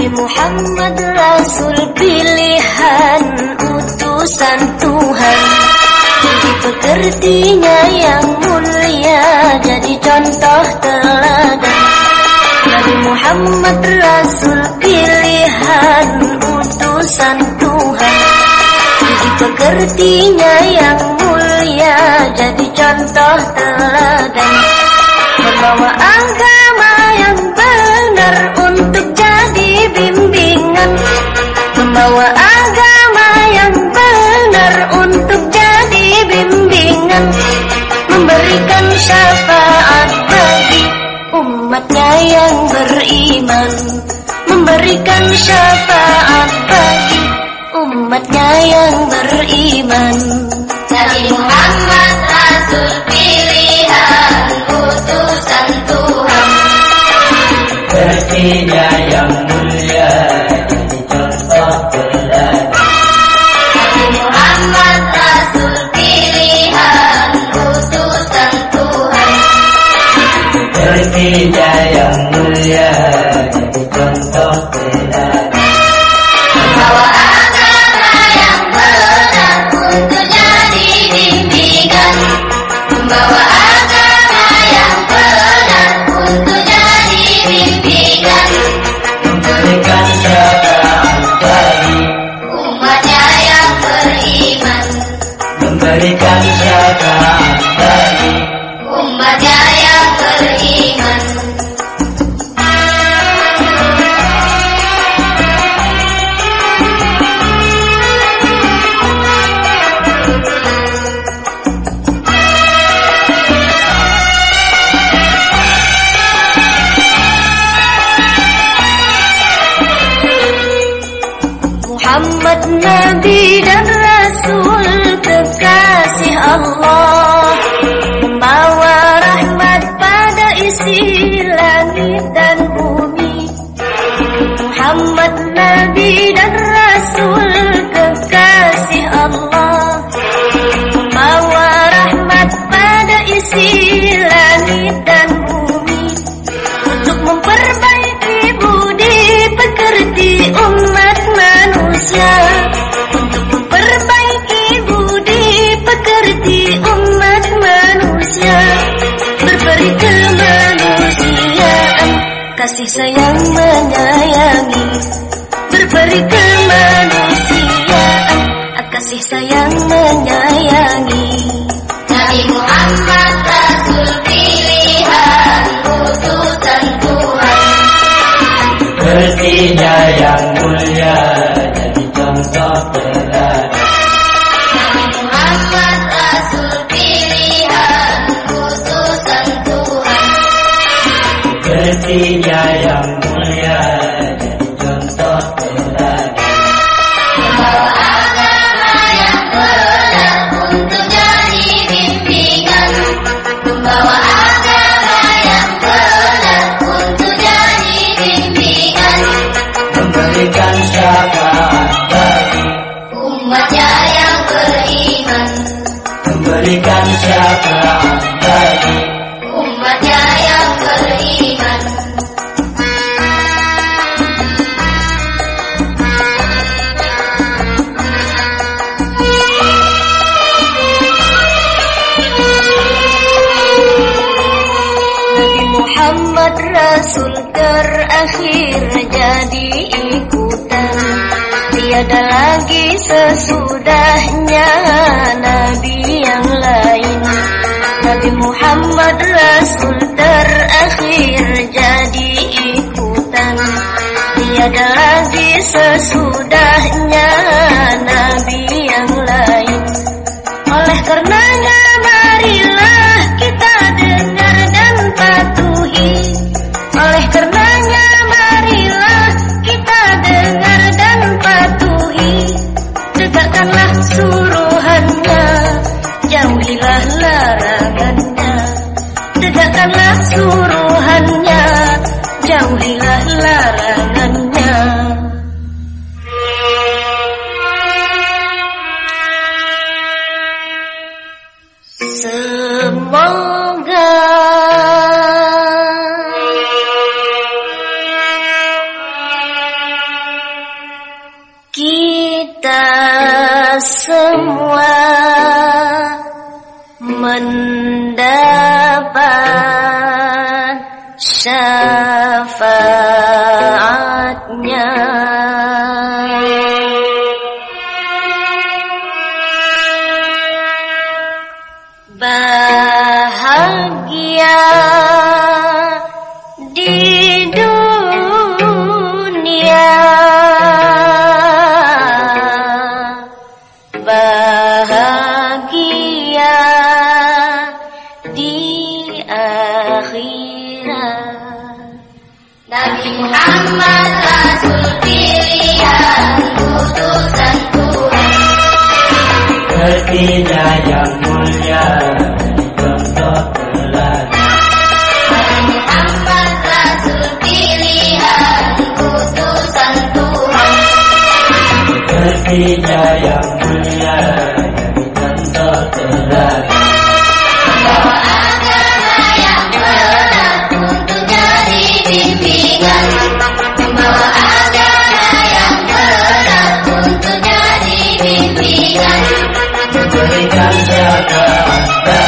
Nabi Muhammad Rasul pilihan utusan Tuhan. Jadi pekertinya yang mulia Jadi contoh teladan. Nabi Muhammad Rasul pilihan utusan Tuhan. Jadi pekertinya yang mulia Jadi contoh teladan. Membawa angkat umatnya yang beriman Memberikan syafaat bagi umatnya yang beriman. Nabi Muhammad Rasul pilihan utusan Tuhan. Bersihnya yang जय मुल्य di langit dan sayang menyayangi Berberi kemanusiaan. Kasih sayang menyayangi. Nabi Muhammad Rasul pilihan Utusan Tuhan. Berdaya ada lagi sesudahnya Nabi yang lain. Nabi Muhammad Rasul terakhir jadi ikutan. Tiada lagi sesudahnya Nabi syafaatnya bahagia di dunia. Bahagia di akhirat. Nabi Muhammad Rasul pilihan utusan Tuhan. Setia yang mulia Contoh teladan Nabi Muhammad Rasul pilihan utusan Tuhan. Setia Memberikan syafaat